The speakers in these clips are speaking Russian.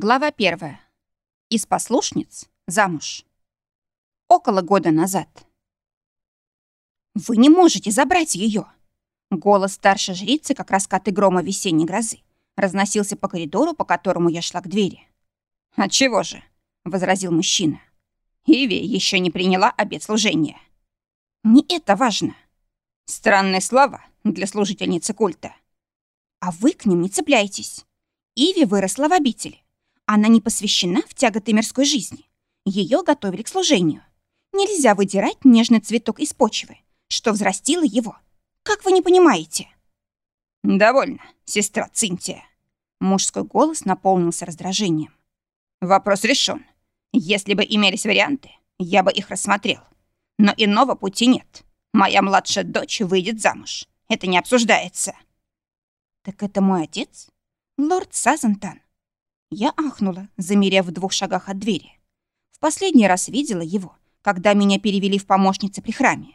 Глава первая. Из послушниц замуж. Около года назад. «Вы не можете забрать ее!» Голос старшей жрицы, как раскаты грома весенней грозы, разносился по коридору, по которому я шла к двери. «Отчего же?» — возразил мужчина. «Иви еще не приняла обет служения». «Не это важно». Странные слова для служительницы культа. «А вы к ним не цепляйтесь. Иви выросла в обители она не посвящена в тяготы мирской жизни. Ее готовили к служению. Нельзя выдирать нежный цветок из почвы, что взрастило его. Как вы не понимаете? «Довольно, сестра Цинтия». Мужской голос наполнился раздражением. «Вопрос решен. Если бы имелись варианты, я бы их рассмотрел. Но иного пути нет. Моя младшая дочь выйдет замуж. Это не обсуждается». «Так это мой отец? Лорд Сазантан. Я ахнула, замерев в двух шагах от двери. В последний раз видела его, когда меня перевели в помощницы при храме.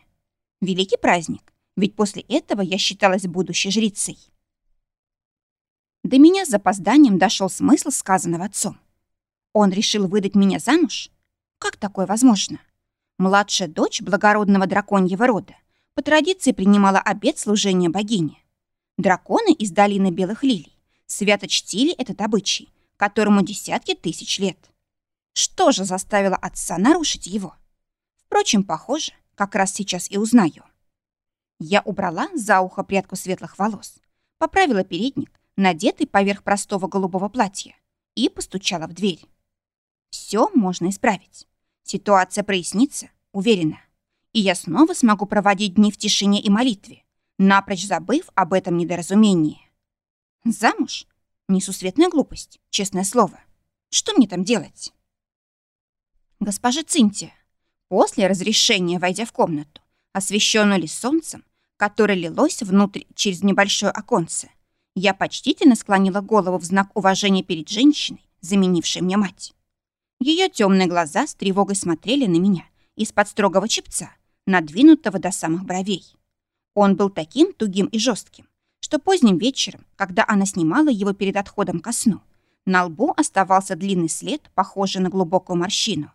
Великий праздник, ведь после этого я считалась будущей жрицей. До меня с запозданием дошел смысл сказанного отцом. Он решил выдать меня замуж? Как такое возможно? Младшая дочь благородного драконьего рода по традиции принимала обет служения богине. Драконы из долины Белых Лилий свято чтили этот обычай которому десятки тысяч лет. Что же заставило отца нарушить его? Впрочем, похоже, как раз сейчас и узнаю. Я убрала за ухо прядку светлых волос, поправила передник, надетый поверх простого голубого платья, и постучала в дверь. Все можно исправить. Ситуация прояснится, уверена. И я снова смогу проводить дни в тишине и молитве, напрочь забыв об этом недоразумении. Замуж? Несусветная глупость, честное слово. Что мне там делать? Госпожа Цинтия, после разрешения, войдя в комнату, освещенную ли солнцем, которое лилось внутрь через небольшое оконце, я почтительно склонила голову в знак уважения перед женщиной, заменившей мне мать. Ее темные глаза с тревогой смотрели на меня из-под строгого чепца, надвинутого до самых бровей. Он был таким тугим и жестким, что поздним вечером, когда она снимала его перед отходом ко сну, на лбу оставался длинный след, похожий на глубокую морщину.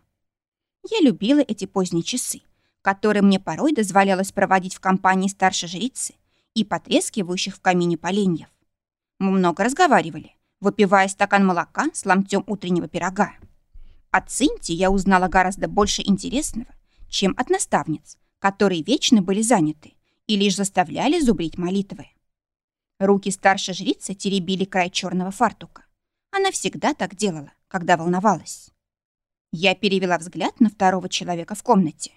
Я любила эти поздние часы, которые мне порой дозволялось проводить в компании старшей жрицы и потрескивающих в камине поленьев. Мы много разговаривали, выпивая стакан молока с ломтем утреннего пирога. От Цинти я узнала гораздо больше интересного, чем от наставниц, которые вечно были заняты и лишь заставляли зубрить молитвы. Руки старшей жрицы теребили край черного фартука. Она всегда так делала, когда волновалась. Я перевела взгляд на второго человека в комнате.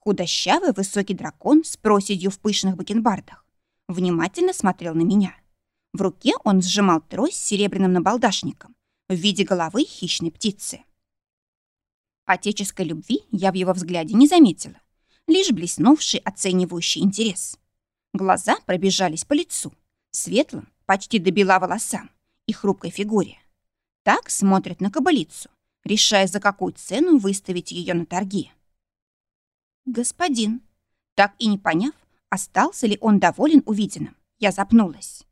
Худощавый высокий дракон с проседью в пышных бакенбардах внимательно смотрел на меня. В руке он сжимал трость с серебряным набалдашником в виде головы хищной птицы. Отеческой любви я в его взгляде не заметила, лишь блеснувший оценивающий интерес. Глаза пробежались по лицу, светлым, почти до бела волосам и хрупкой фигуре. Так смотрят на кобылицу, решая, за какую цену выставить ее на торги. «Господин», так и не поняв, остался ли он доволен увиденным, я запнулась.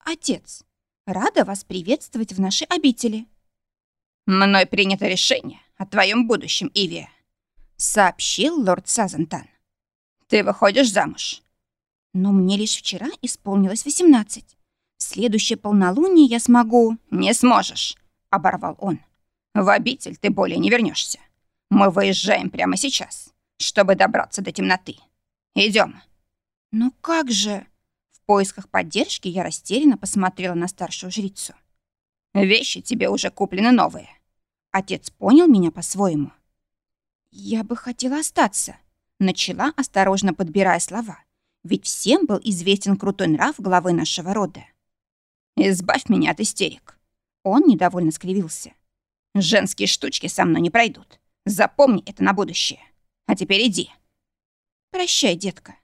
«Отец, рада вас приветствовать в нашей обители». «Мной принято решение о твоем будущем, Ивия», сообщил лорд Сазантан. «Ты выходишь замуж, но мне лишь вчера исполнилось восемнадцать. В следующее полнолуние я смогу... Не сможешь, оборвал он. В обитель ты более не вернешься. Мы выезжаем прямо сейчас, чтобы добраться до темноты. Идем. Ну как же... В поисках поддержки я растерянно посмотрела на старшую жрицу. Вещи тебе уже куплены новые. Отец понял меня по-своему. Я бы хотела остаться. Начала, осторожно подбирая слова ведь всем был известен крутой нрав главы нашего рода. «Избавь меня от истерик». Он недовольно скривился. «Женские штучки со мной не пройдут. Запомни это на будущее. А теперь иди». «Прощай, детка».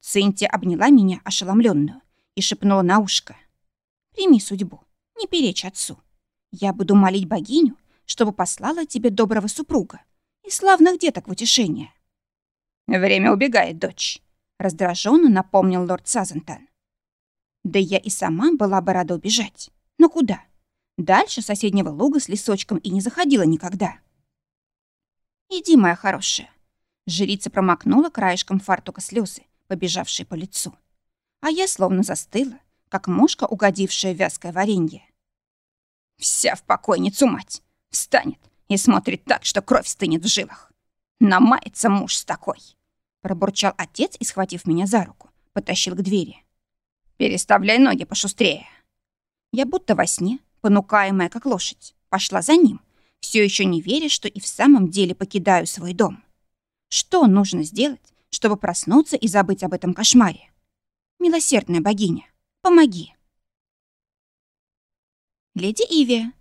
Цинтия обняла меня ошеломленную и шепнула на ушко. «Прими судьбу, не перечь отцу. Я буду молить богиню, чтобы послала тебе доброго супруга и славных деток в утешение». «Время убегает, дочь раздраженно напомнил лорд Сазентон. Да я и сама была бы рада убежать. Но куда? Дальше соседнего луга с лесочком и не заходила никогда. «Иди, моя хорошая». Жрица промокнула краешком фартука слезы, побежавшие по лицу. А я словно застыла, как мушка, угодившая в вязкое варенье. Вся в покойницу мать. Встанет и смотрит так, что кровь стынет в жилах. Намается муж с такой. Пробурчал отец и, схватив меня за руку, потащил к двери. «Переставляй ноги пошустрее». Я будто во сне, понукаемая как лошадь, пошла за ним, все еще не веря, что и в самом деле покидаю свой дом. Что нужно сделать, чтобы проснуться и забыть об этом кошмаре? Милосердная богиня, помоги. Леди Ивия.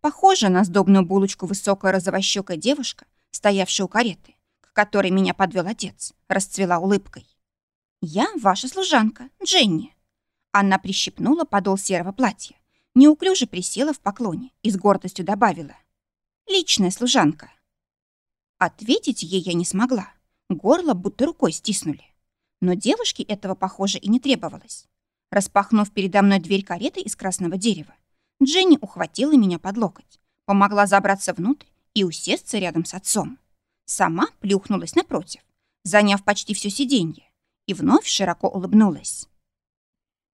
Похожа на сдобную булочку высокая розовощёкая девушка, стоявшая у кареты, к которой меня подвел отец, расцвела улыбкой. «Я ваша служанка, Дженни». Она прищипнула подол серого платья, неуклюже присела в поклоне и с гордостью добавила. «Личная служанка». Ответить ей я не смогла. Горло будто рукой стиснули. Но девушке этого, похоже, и не требовалось. Распахнув передо мной дверь кареты из красного дерева, Дженни ухватила меня под локоть, помогла забраться внутрь и усесться рядом с отцом. Сама плюхнулась напротив, заняв почти все сиденье, и вновь широко улыбнулась.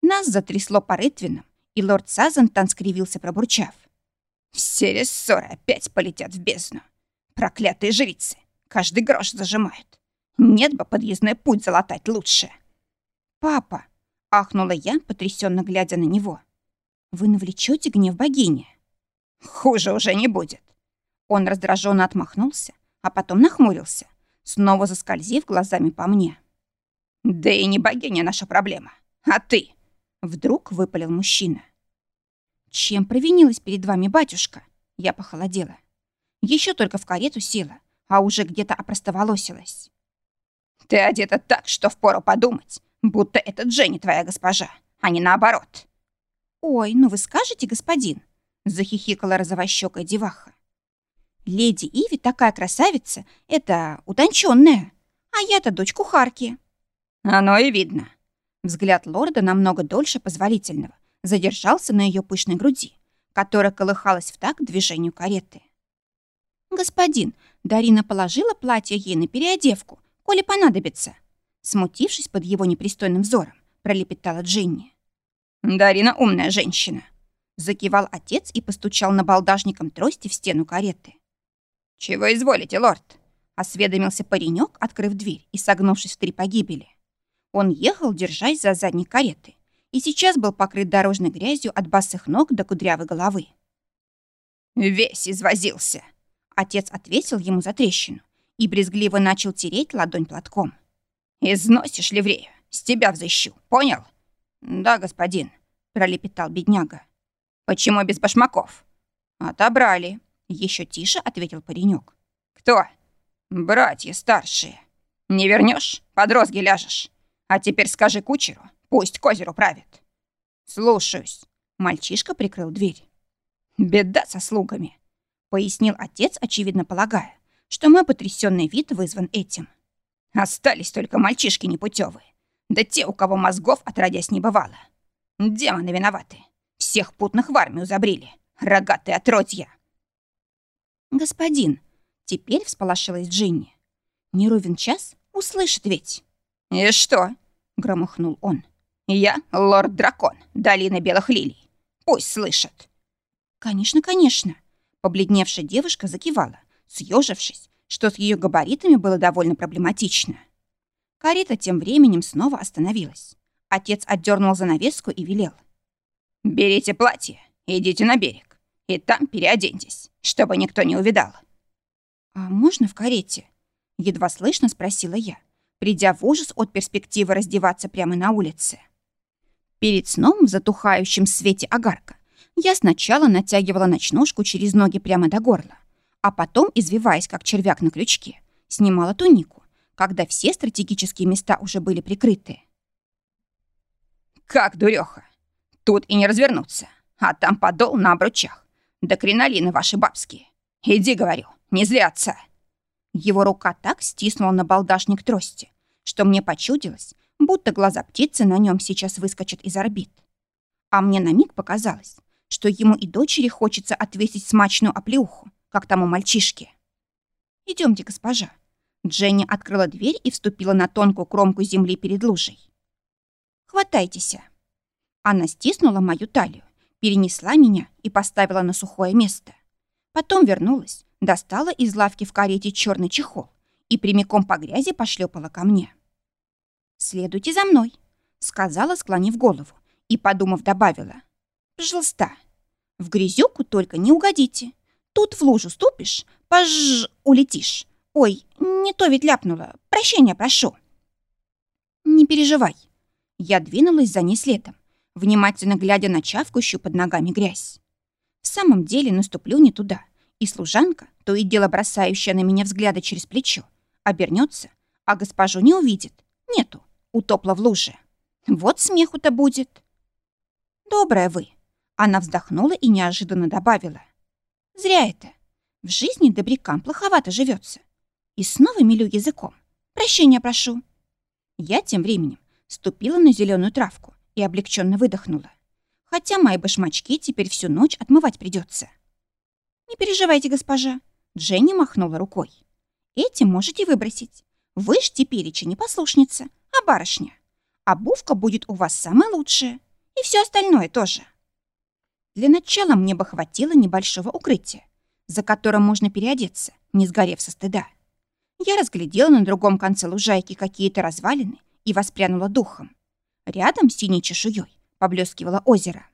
Нас затрясло по рытвинам, и лорд Сазантан скривился, пробурчав. «Все рессоры опять полетят в бездну. Проклятые жрицы, каждый грош зажимают. Нет бы подъездной путь залатать лучше». «Папа!» — ахнула я, потрясенно глядя на него. «Вы навлечете гнев богини?» «Хуже уже не будет». Он раздраженно отмахнулся, а потом нахмурился, снова заскользив глазами по мне. «Да и не богиня наша проблема, а ты!» Вдруг выпалил мужчина. «Чем провинилась перед вами батюшка?» Я похолодела. Еще только в карету села, а уже где-то опростоволосилась. «Ты одета так, что впору подумать, будто это Дженни твоя госпожа, а не наоборот». «Ой, ну вы скажете, господин?» — захихикала розовощёкая деваха. «Леди Иви такая красавица, это утонченная, а я-то дочь кухарки». «Оно и видно». Взгляд лорда намного дольше позволительного задержался на ее пышной груди, которая колыхалась в такт движению кареты. «Господин, Дарина положила платье ей на переодевку, коли понадобится», смутившись под его непристойным взором, пролепетала Джинни. «Дарина умная женщина», закивал отец и постучал на балдажником трости в стену кареты. «Чего изволите, лорд?» осведомился паренек, открыв дверь и согнувшись в три погибели. Он ехал, держась за задней кареты, и сейчас был покрыт дорожной грязью от босых ног до кудрявой головы. «Весь извозился!» Отец ответил ему за трещину и брезгливо начал тереть ладонь платком. «Износишь ливрею, с тебя взыщу, понял?» «Да, господин», — пролепетал бедняга. «Почему без башмаков?» «Отобрали», — еще тише ответил паренек. «Кто?» «Братья старшие. Не вернешь, под розги ляжешь. А теперь скажи кучеру, пусть к озеру правит». «Слушаюсь». Мальчишка прикрыл дверь. «Беда со слугами», — пояснил отец, очевидно полагая, что мой потрясенный вид вызван этим. «Остались только мальчишки непутевые, да те, у кого мозгов отродясь не бывало. Демоны виноваты. Всех путных в армию забрили. Рогатые отродья». «Господин», — теперь всполошилась Джинни, — «не ровен час услышит ведь». «И что?» — громыхнул он. «Я лорд-дракон, долины белых лилий. Пусть слышат». «Конечно, конечно», — побледневшая девушка закивала, съежившись, что с ее габаритами было довольно проблематично. Карета тем временем снова остановилась. Отец отдернул занавеску и велел. «Берите платье, идите на берег, и там переоденьтесь, чтобы никто не увидал». «А можно в карете?» — едва слышно спросила я, придя в ужас от перспективы раздеваться прямо на улице. Перед сном в затухающем свете огарка я сначала натягивала ночнушку через ноги прямо до горла, а потом, извиваясь как червяк на крючке, снимала тунику, когда все стратегические места уже были прикрыты. «Как дуреха! Тут и не развернуться, а там подол на обручах, да кринолины ваши бабские. Иди, говорю, не злятся!» Его рука так стиснула на балдашник трости, что мне почудилось, будто глаза птицы на нем сейчас выскочат из орбит. А мне на миг показалось, что ему и дочери хочется отвесить смачную оплеуху, как тому мальчишке. Идемте, госпожа. Дженни открыла дверь и вступила на тонкую кромку земли перед лужей. Хватайтесь. Она стиснула мою талию, перенесла меня и поставила на сухое место. Потом вернулась, достала из лавки в карете черный чехол и прямиком по грязи пошлепала ко мне. «Следуйте за мной», — сказала, склонив голову, и, подумав, добавила. «Пожалуйста, в грязюку только не угодите. Тут в лужу ступишь, пож... улетишь. Ой, не то ведь ляпнула. Прощения прошу». «Не переживай». Я двинулась за ней следом, внимательно глядя на чавкающую под ногами грязь. В самом деле наступлю не туда, и служанка, то и дело бросающая на меня взгляды через плечо, обернется, а госпожу не увидит. Нету, утопла в луже. Вот смеху-то будет. Добрая вы. Она вздохнула и неожиданно добавила. Зря это. В жизни добрякам плоховато живется. И снова мелю языком. Прощения прошу. Я тем временем ступила на зеленую травку и облегченно выдохнула. Хотя мои башмачки теперь всю ночь отмывать придется. Не переживайте, госпожа. Дженни махнула рукой. Этим можете выбросить. Вы ж тепереча не послушница, а барышня. Обувка будет у вас самая лучшая. И все остальное тоже. Для начала мне бы хватило небольшого укрытия, за которым можно переодеться, не сгорев со стыда. Я разглядела на другом конце лужайки какие-то развалины и воспрянула духом. Рядом с синей чешуей поблескивало озеро.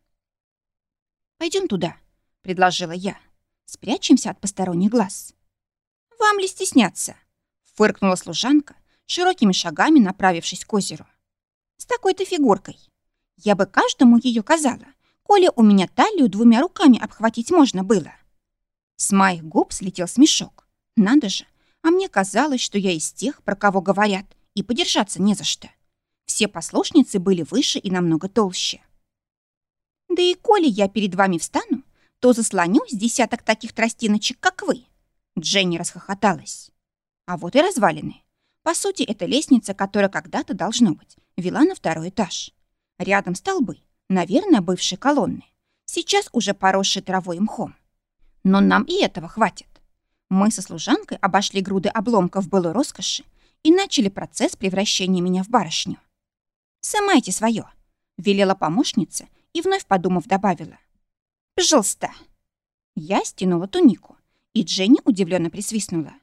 Пойдем туда», — предложила я. «Спрячемся от посторонних глаз». «Вам ли стесняться?» — фыркнула служанка, широкими шагами направившись к озеру. «С такой-то фигуркой. Я бы каждому ее казала, коли у меня талию двумя руками обхватить можно было. С моих губ слетел смешок. Надо же, а мне казалось, что я из тех, про кого говорят, и подержаться не за что. Все послушницы были выше и намного толще. Да и коли я перед вами встану, то заслоню с десяток таких тростиночек, как вы. Дженни расхохоталась. А вот и развалины. По сути, это лестница, которая когда-то, должно быть, вела на второй этаж. Рядом столбы, Наверное, бывшие колонны. Сейчас уже поросшие травой и мхом. Но нам и этого хватит. Мы со служанкой обошли груды обломков былой роскоши и начали процесс превращения меня в барышню. «Самайте свое», — велела помощница и, вновь подумав, добавила. «Пожалуйста». Я стянула тунику, и Дженни удивленно присвистнула.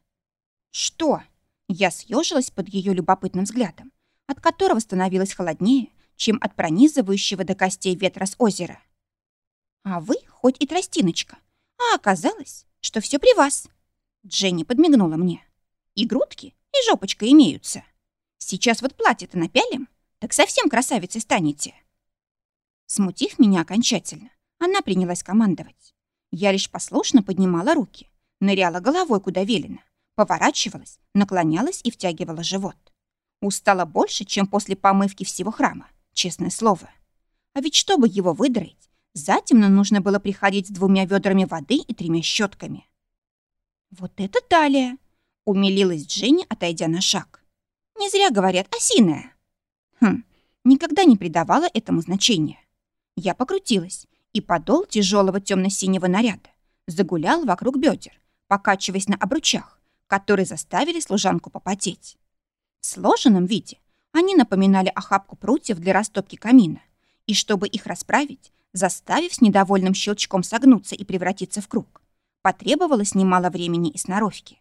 «Что?» Я съежилась под ее любопытным взглядом, от которого становилось холоднее, чем от пронизывающего до костей ветра с озера. А вы хоть и тростиночка, а оказалось, что все при вас. Дженни подмигнула мне. И грудки, и жопочка имеются. Сейчас вот платье-то напялим, так совсем красавицей станете. Смутив меня окончательно, она принялась командовать. Я лишь послушно поднимала руки, ныряла головой, куда велено, поворачивалась, наклонялась и втягивала живот. Устала больше, чем после помывки всего храма честное слово. А ведь чтобы его выдрать, затемно нужно было приходить с двумя ведрами воды и тремя щетками. «Вот это талия!» — умилилась Дженни, отойдя на шаг. «Не зря говорят осиная». Хм, никогда не придавала этому значения. Я покрутилась, и подол тяжелого темно-синего наряда загулял вокруг бедер, покачиваясь на обручах, которые заставили служанку попотеть. В сложенном виде они напоминали охапку прутьев для растопки камина, и чтобы их расправить, заставив с недовольным щелчком согнуться и превратиться в круг, потребовалось немало времени и сноровки.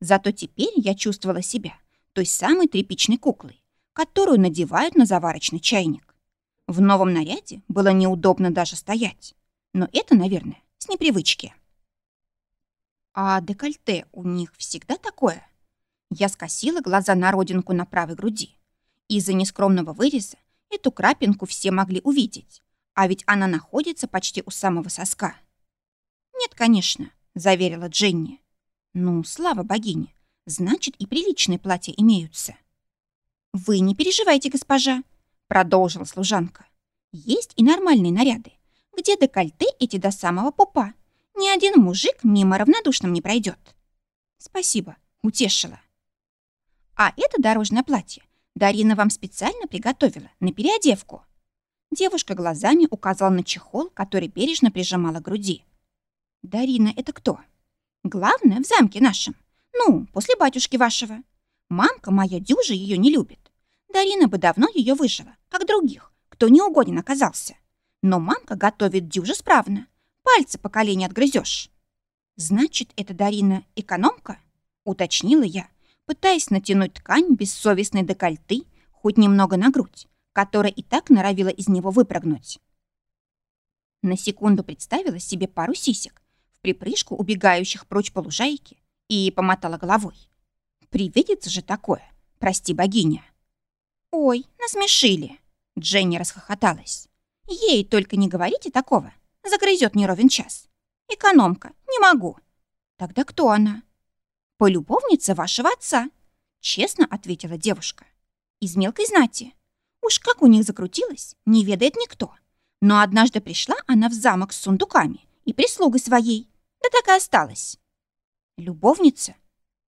Зато теперь я чувствовала себя той самой тряпичной куклой, которую надевают на заварочный чайник. В новом наряде было неудобно даже стоять, но это, наверное, с непривычки. А декольте у них всегда такое? Я скосила глаза на родинку на правой груди. Из-за нескромного выреза эту крапинку все могли увидеть, а ведь она находится почти у самого соска. «Нет, конечно», — заверила Дженни. «Ну, слава богине, значит, и приличные платья имеются». «Вы не переживайте, госпожа», — продолжила служанка. «Есть и нормальные наряды, где декольте эти до самого пупа. Ни один мужик мимо равнодушным не пройдет». «Спасибо», — утешила. «А это дорожное платье Дарина вам специально приготовила на переодевку. Девушка глазами указала на чехол, который бережно прижимала к груди. «Дарина — это кто?» «Главное, в замке нашем. Ну, после батюшки вашего. Мамка моя дюжа ее не любит. Дарина бы давно ее выжила, как других, кто не угоден оказался. Но мамка готовит дюжа справно. Пальцы по колени отгрызешь. «Значит, это Дарина экономка?» — уточнила я, пытаясь натянуть ткань бессовестной декольты хоть немного на грудь, которая и так норовила из него выпрыгнуть. На секунду представила себе пару сисек, в припрыжку убегающих прочь по лужайке, и помотала головой. Привидится же такое, прости, богиня. Ой, насмешили. Дженни расхохоталась. Ей только не говорите такого, загрызет не ровен час. Экономка, не могу. Тогда кто она? Полюбовница вашего отца, честно ответила девушка. Из мелкой знати. Уж как у них закрутилось, не ведает никто. Но однажды пришла она в замок с сундуками и прислугой своей. Да так и осталась. Любовница?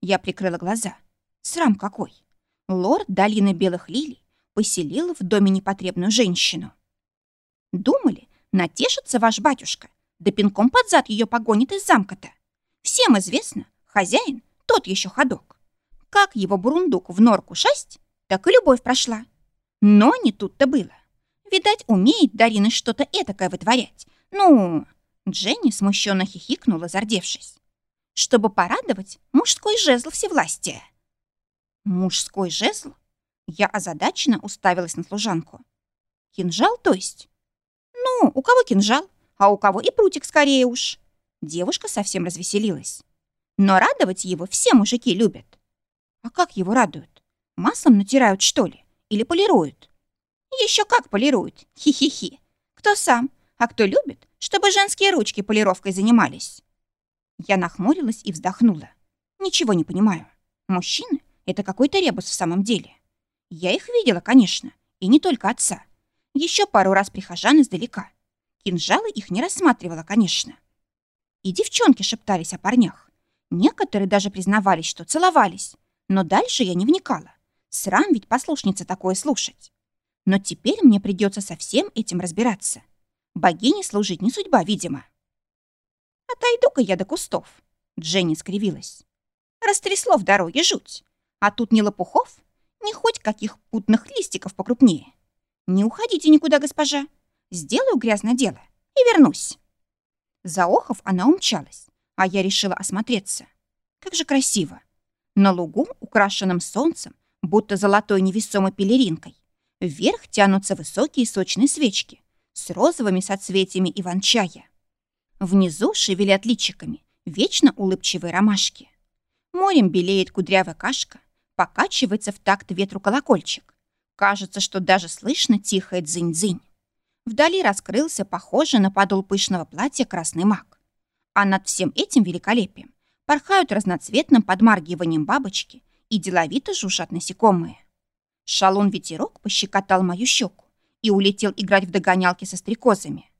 Я прикрыла глаза. Срам какой. Лорд Долины Белых Лилий поселил в доме непотребную женщину. Думали, натешится ваш батюшка, да пинком под зад ее погонит из замка-то. Всем известно, хозяин тот еще ходок. Как его бурундук в норку шасть, так и любовь прошла. Но не тут-то было. Видать, умеет Дарина что-то этакое вытворять. Ну, Дженни смущенно хихикнула, зардевшись. Чтобы порадовать мужской жезл всевластия. Мужской жезл? Я озадаченно уставилась на служанку. Кинжал, то есть? Ну, у кого кинжал, а у кого и прутик скорее уж. Девушка совсем развеселилась. Но радовать его все мужики любят. А как его радуют? Маслом натирают, что ли? или полируют? Еще как полируют, хи-хи-хи. Кто сам, а кто любит, чтобы женские ручки полировкой занимались? Я нахмурилась и вздохнула. Ничего не понимаю. Мужчины — это какой-то ребус в самом деле. Я их видела, конечно, и не только отца. Еще пару раз прихожан издалека. Кинжалы их не рассматривала, конечно. И девчонки шептались о парнях. Некоторые даже признавались, что целовались. Но дальше я не вникала. Срам ведь послушница такое слушать. Но теперь мне придется со всем этим разбираться. Богине служить не судьба, видимо. Отойду-ка я до кустов. Дженни скривилась. Растрясло в дороге жуть. А тут ни лопухов, ни хоть каких путных листиков покрупнее. Не уходите никуда, госпожа. Сделаю грязное дело и вернусь. Заохов она умчалась, а я решила осмотреться. Как же красиво. На лугу, украшенном солнцем, будто золотой невесомой пелеринкой. Вверх тянутся высокие сочные свечки с розовыми соцветиями иван-чая. Внизу шевелят личиками вечно улыбчивые ромашки. Морем белеет кудрявая кашка, покачивается в такт ветру колокольчик. Кажется, что даже слышно тихое дзынь-дзынь. Вдали раскрылся похожий на подол пышного платья красный мак. А над всем этим великолепием порхают разноцветным подмаргиванием бабочки и деловито жужжат насекомые. Шалун-ветерок пощекотал мою щеку и улетел играть в догонялки со стрекозами.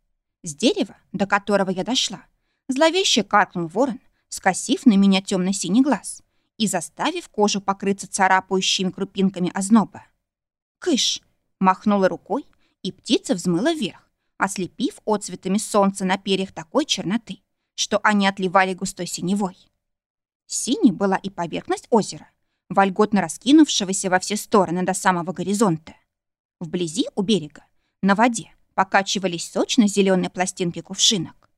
С дерева, до которого я дошла, зловеще каркнул ворон, скосив на меня темно-синий глаз и заставив кожу покрыться царапающими крупинками озноба. «Кыш!» — махнула рукой, и птица взмыла вверх, ослепив отцветами солнца на перьях такой черноты, что они отливали густой синевой. Синей была и поверхность озера, вольготно раскинувшегося во все стороны до самого горизонта. Вблизи у берега, на воде, покачивались сочно-зеленые пластинки кувшинок.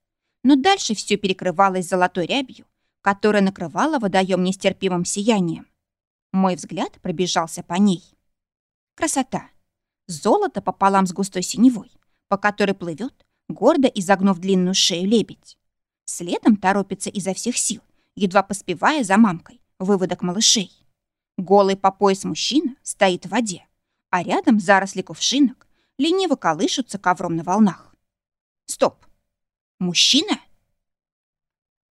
Но дальше все перекрывалось золотой рябью, которая накрывала водоем нестерпимым сиянием. Мой взгляд пробежался по ней. Красота. Золото пополам с густой синевой, по которой плывет, гордо изогнув длинную шею лебедь. Следом торопится изо всех сил, едва поспевая за мамкой, выводок малышей. Голый по пояс мужчина стоит в воде, а рядом заросли кувшинок лениво колышутся ковром на волнах. Стоп! Мужчина?